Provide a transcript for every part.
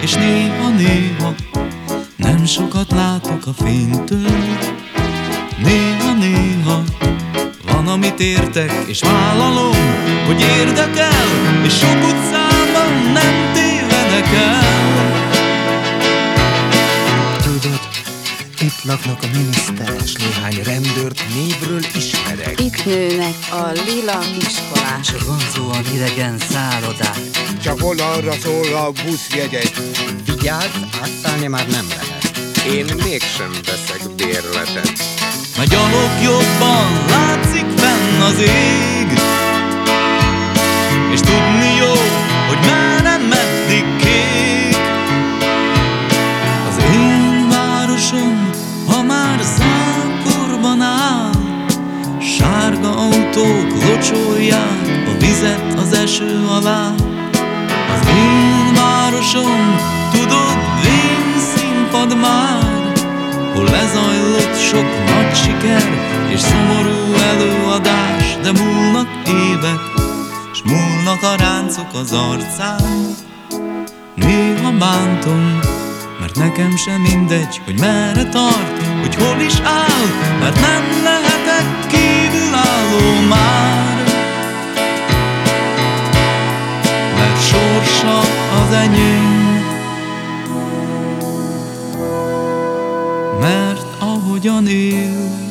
és néha-néha nem sokat látok a fénytől. Néha-néha van, amit értek, és vállalom, hogy érdekel, és sok utcában nem tévedek el. Laknak a miniszter, és néhány rendőrt névről ismerek. Itt nőnek a lila iskolás. Csak vonzóan idegen szállodák. Csak hol arra szól a buszjegyet. Vigyázz, átszállni már nem lehet. Én mégsem veszek bérletet. Mert gyalog jobban látszik fenn az ég És tudni jó, hogy már autók locsolják a vizet az eső alá. Az én városom, tudod, vén színpad már Hol lezajlott sok nagy siker és szomorú előadás De múlnak évek, s múlnak a ráncok az arcán. Néha bántom, mert nekem sem mindegy, hogy merre tart Hogy hol is áll, mert nem lehetek kívülálló már sorsa az enyém. Mert ahogyan él,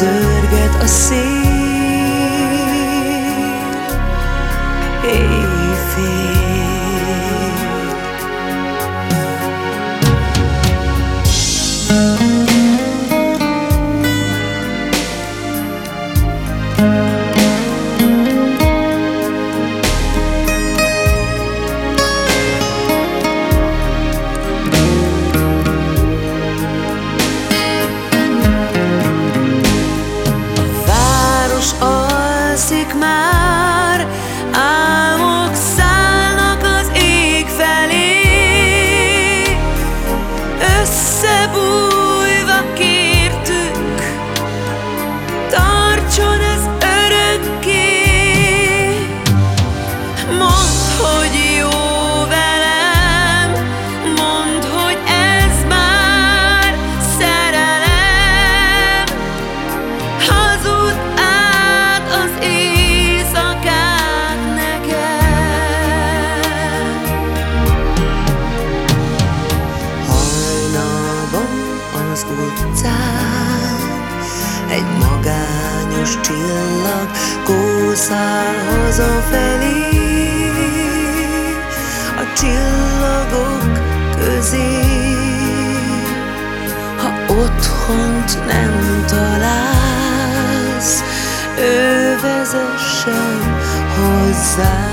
zörget a szél. mindent nem találsz, ő vezessen hozzá.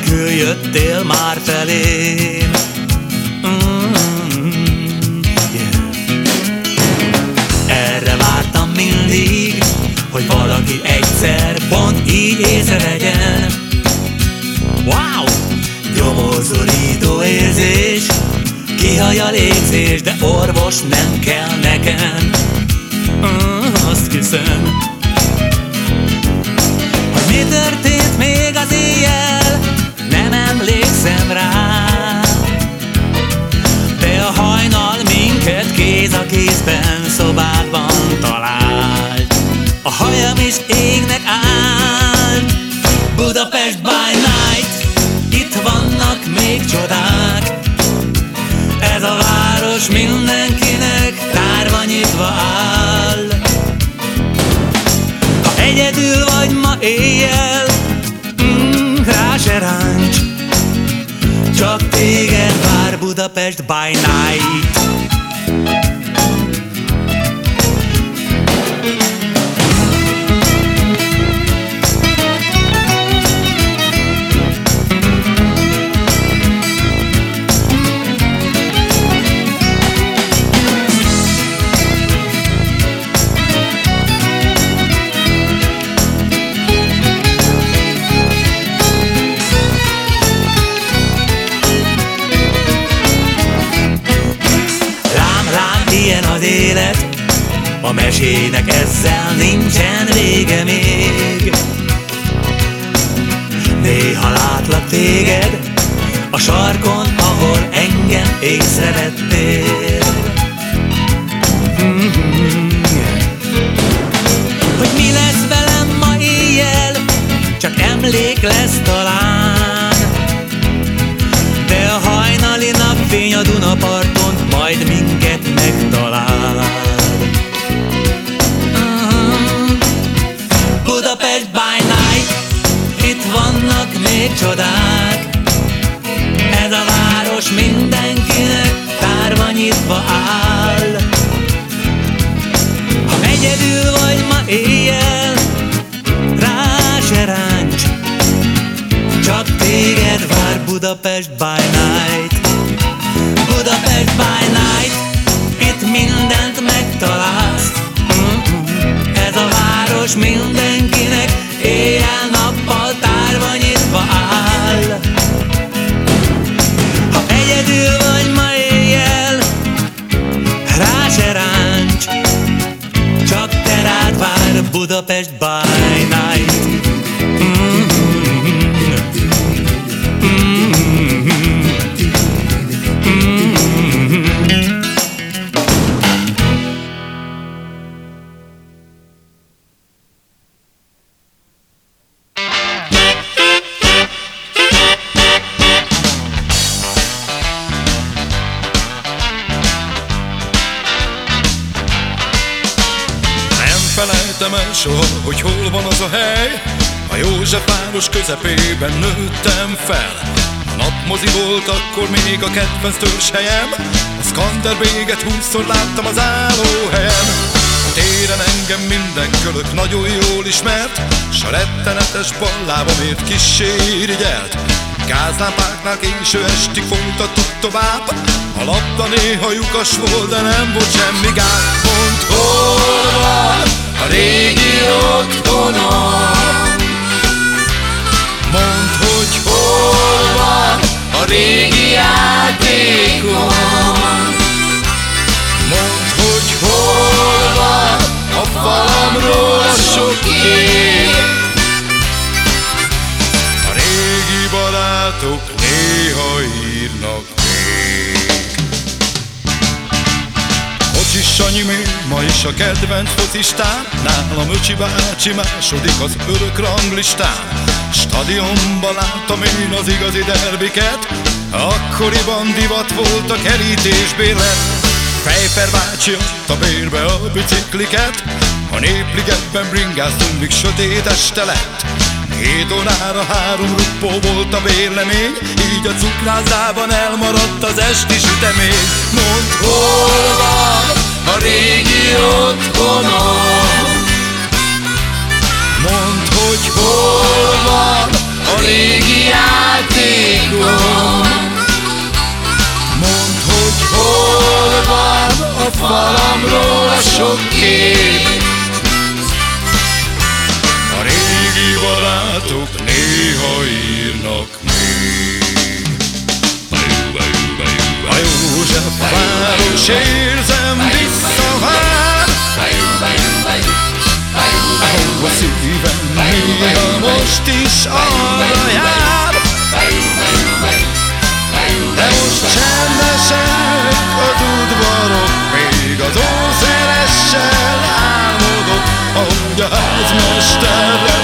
nélkül jöttél már felém. Mm-hmm. Erre vártam mindig, hogy valaki egyszer pont így észre legyen Wow! Gyomorszorító érzés, kihaj a légzés, de orvos nem kell by night. Közepében nőttem fel. A napmozi volt akkor még a kedvenc törzshelyem A Skanderbéget húszszor láttam az állóhelyen. A téren engem minden kölök nagyon jól ismert. S a rettenetes ballábamért kissé irigyelt Gázlámpáknál késő estig folytattuk tovább. A labda néha lyukas volt, de nem volt semmi gáz Mondd, hol van a régi otthonom Mondd, hogy hol van a régi játékom. Mondd, hogy hol van a falamról a sok kép A régi barátok néha írnak még. Kocsis Sanyi még ma is a kedvenc focistám Nálam Öcsi bácsi második az örök ranglistán Stadionban láttam én az igazi derbiket. Akkoriban divat volt a kerítésbérlet Fejper bácsi adta bérbe a bicikliket. A népligetben bringáztunk, míg sötét este lett. Hét órára három ruppó volt a bérlemény Így a cukrázában elmaradt az esti sütemény. Mondd, hol van a régi otthonom? Mondd, hogy hol régi játékom Mondd, hogy hol van a falamról a sok kép. A régi barátok néha írnak még. A József város érzem visszavár Ahol a szívem néha most is arra jár. De most csendesek az udvarok Még az ószeressel álmodok Ahogy a házmesterrel minden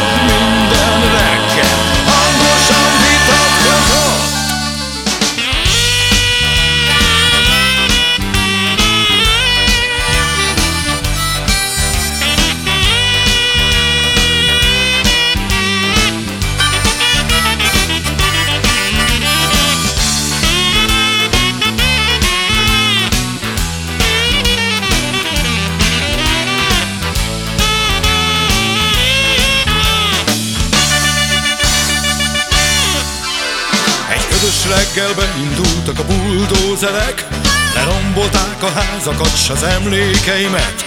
reggelben indultak a buldózerek. Lerombolták a házakat, s az emlékeimet.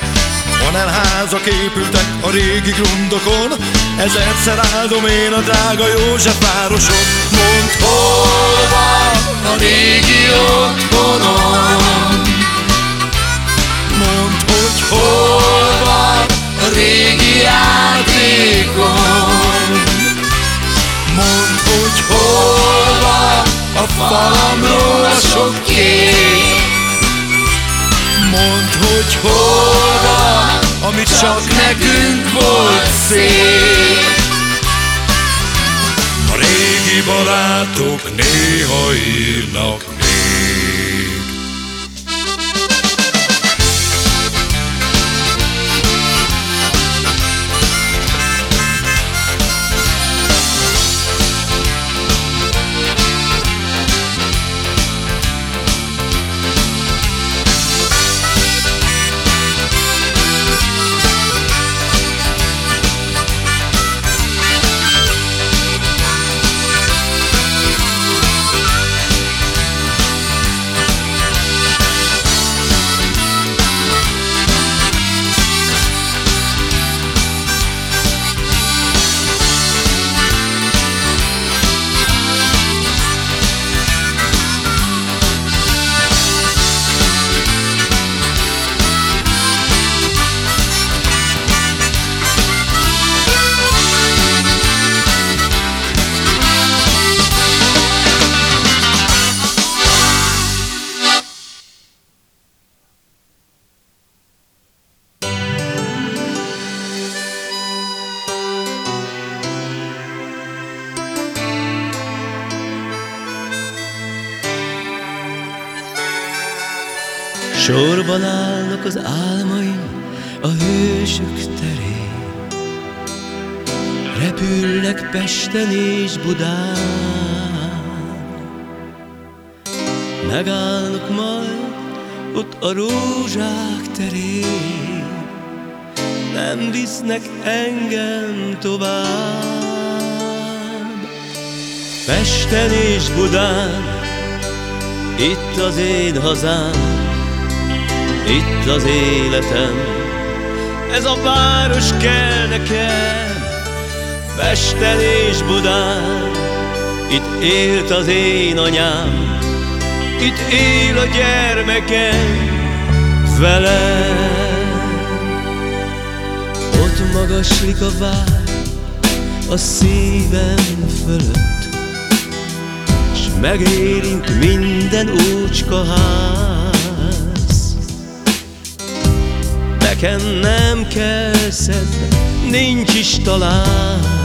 Panelházak épültek a régi grundokon. Ezerszer áldom én a drága József városot Mondd, hol van a régi otthonom? Mondd, hogy hol van a régi játékom Mondd, hogy hol van a falamról a sok kép Mondd, hogy hol van, ami csak nekünk volt szép régi barátok néha írnak még. Budán. Megállnak majd ott a rózsák terén. Nem visznek engem tovább. Pesten és Budán Itt az én hazám itt az életem, ez a város kell nekem, Pesten és Budán, itt élt az én anyám, itt él a gyermekem velem. Ott magaslik a vár a szívem fölött, S megérint minden ócska ház. Nekem nem kell szedni, nincs is talán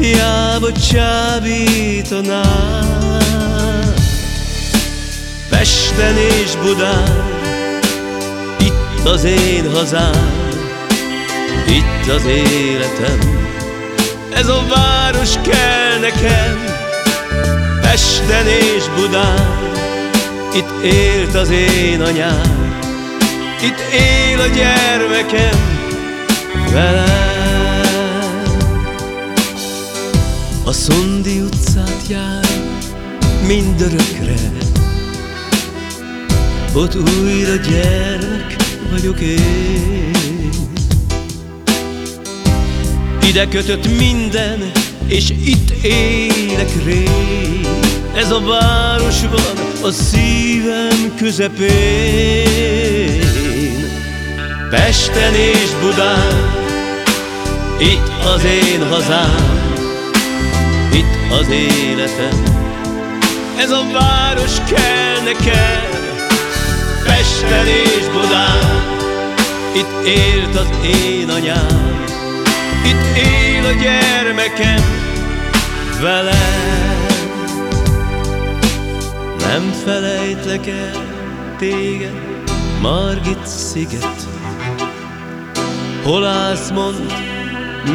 Hiába csábítanál Pesten és Budán Itt az én hazám Itt az életem. Ez a város kell nekem Pesten és Budán. Itt élt az én anyám itt él a gyermekem velem Szondi utcát jár mindörökre. Ott újra gyermek vagyok én. Ide kötött minden, és itt élek rég. Ez a város van a szívem közepén. Pesten és Budán, itt az én hazám, az életem. Ez a város kell nekem, Pesten és Budán, itt élt az én anyám, itt él a gyermekem velem. Nem felejtlek el téged, Margit sziget, Hol állsz, mond,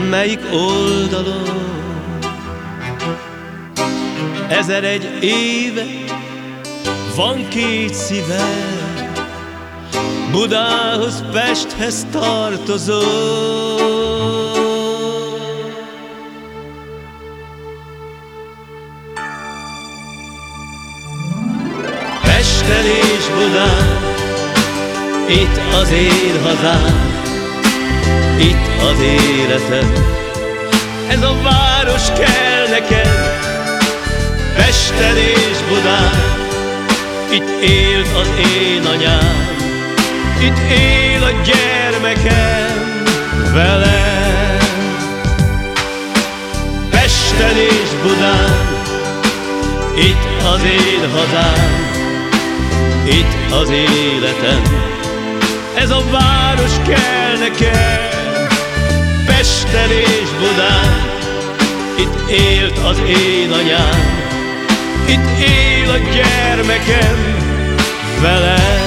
melyik oldalon? Ezer egy éve van két szíve, Budához, Pesthez tartozó. Pesten és Budán, itt az én hazám, itt az életem. Ez a város kell nekem, Pesten és Budán, itt élt az én anyám, itt él a gyermekem vele. Pesten és Budán, itt az én hazám, itt az életem, ez a város kell nekem. Pesten és Budán, itt élt az én anyám, itt él a gyermekem veled.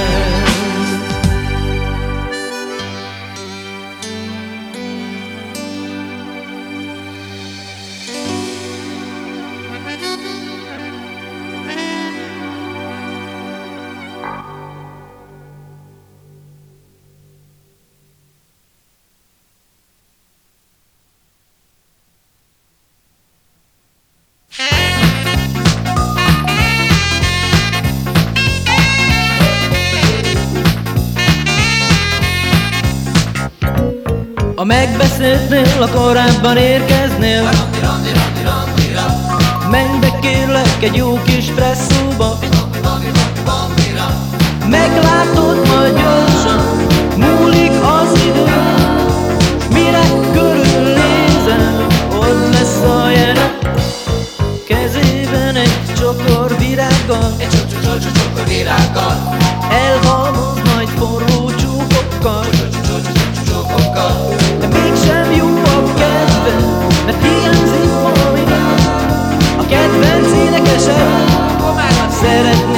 Ha megbeszéltnél, a korábban érkeznél. Menj be kérlek egy jó kis presszóba. Meglátod majd gyorsan, múlik az idő. Mire körülnézel, ott lesz a jelen Kezében egy csokor virággal Egy csokor virággal. Elhal I said it.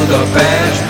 Ez itt Budapest Hazám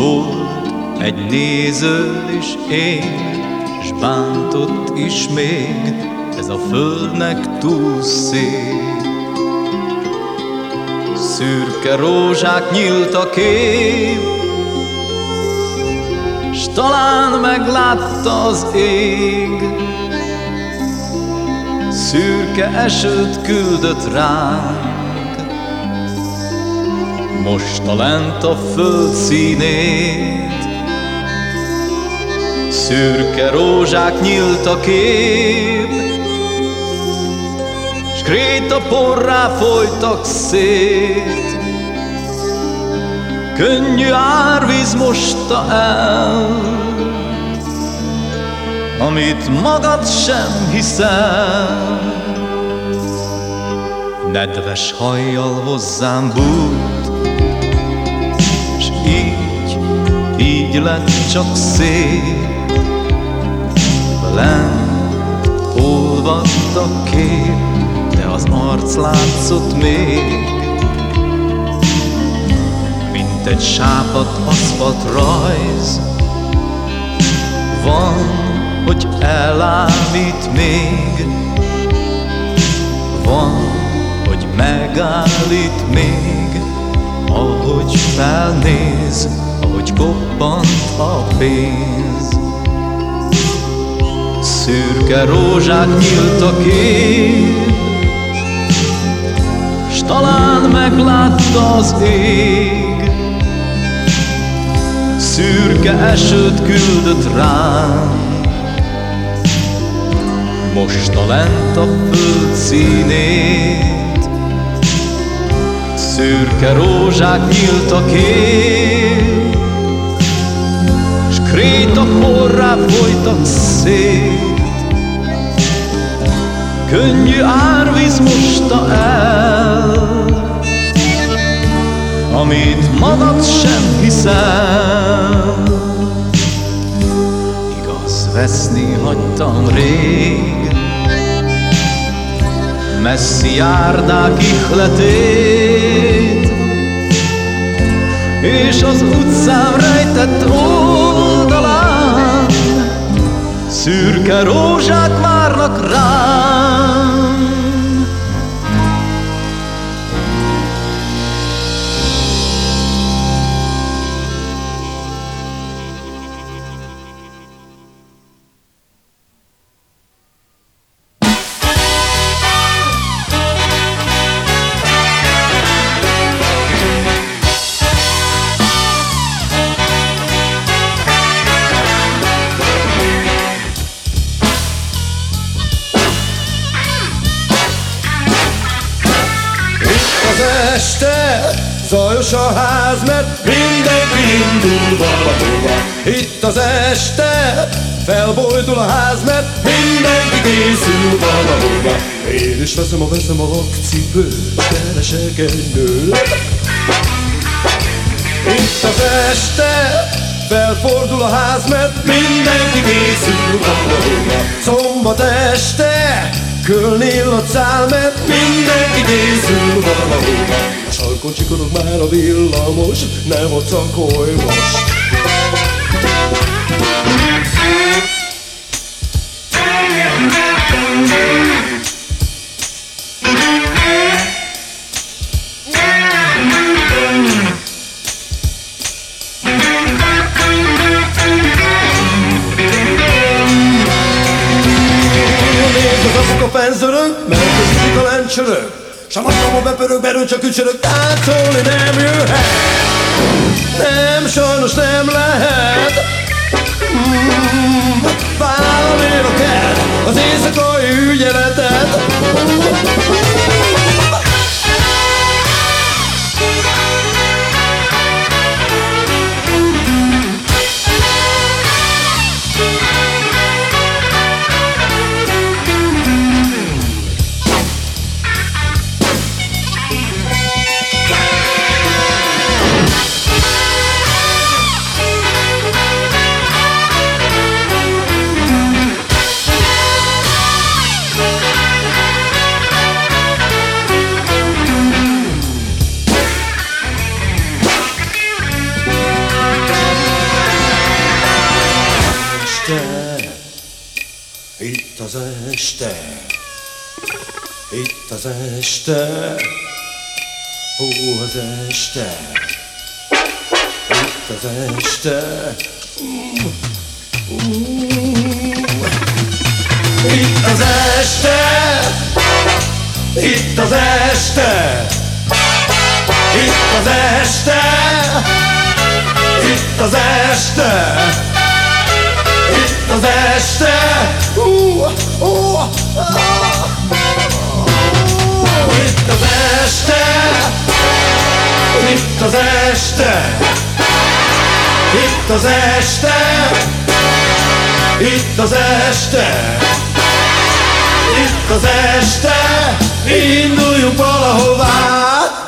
volt egy néző is én, S bántott is még, ez a földnek túl szép. Szürke rózsák nyílt a kép, S talán meglátta az ég, Szürke esőt küldött ránk, Most a lent a föld színét, Szürke rózsák nyílt a kép, S kréta porrá folytak szét. Könnyű árvíz mosta el, Amit magad sem hiszel. Nedves hajjal hozzám bújt, így, így lett csak szép. Lent olvadt a kép, de az arc látszott még, mint egy sápat aszfalt rajz. Van, hogy elállít még, van, hogy megállít még, ahogy felnéz, ahogy koppant a pénz. Szürke rózsák nyílt a kép, S talán meglátta az ég, Szürke esőt küldött rám, Most a lent a föld színét. Szürke rózsák nyílt a kép, S kréta porrá folytak szét. Könnyű árvíz mosta el, amit magad sem hiszel. Igaz, veszni hagytam rég, messzi járdák ihletét, és az utcám rejtett oldalán szürke rózsák várnak rám. Felbojdul a ház, mert mindenki készül valahova. Én is veszem a veszem a lakcipőt, keresek egy nőt. Itt az este, felfordul a ház, mert mindenki készül valahova. Szombat este, Köln illat száll, mert mindenki készül valahova A sarkon csikorog már a villamos, ne vacakolj most should have died, told it. Az este, itt az este, itt az este, itt az este, itt az este, itt az este. Itt az este. Uh, uh, uh, Itt az este Itt az este. Itt az este. Itt az este. Itt az este. Induljunk valahová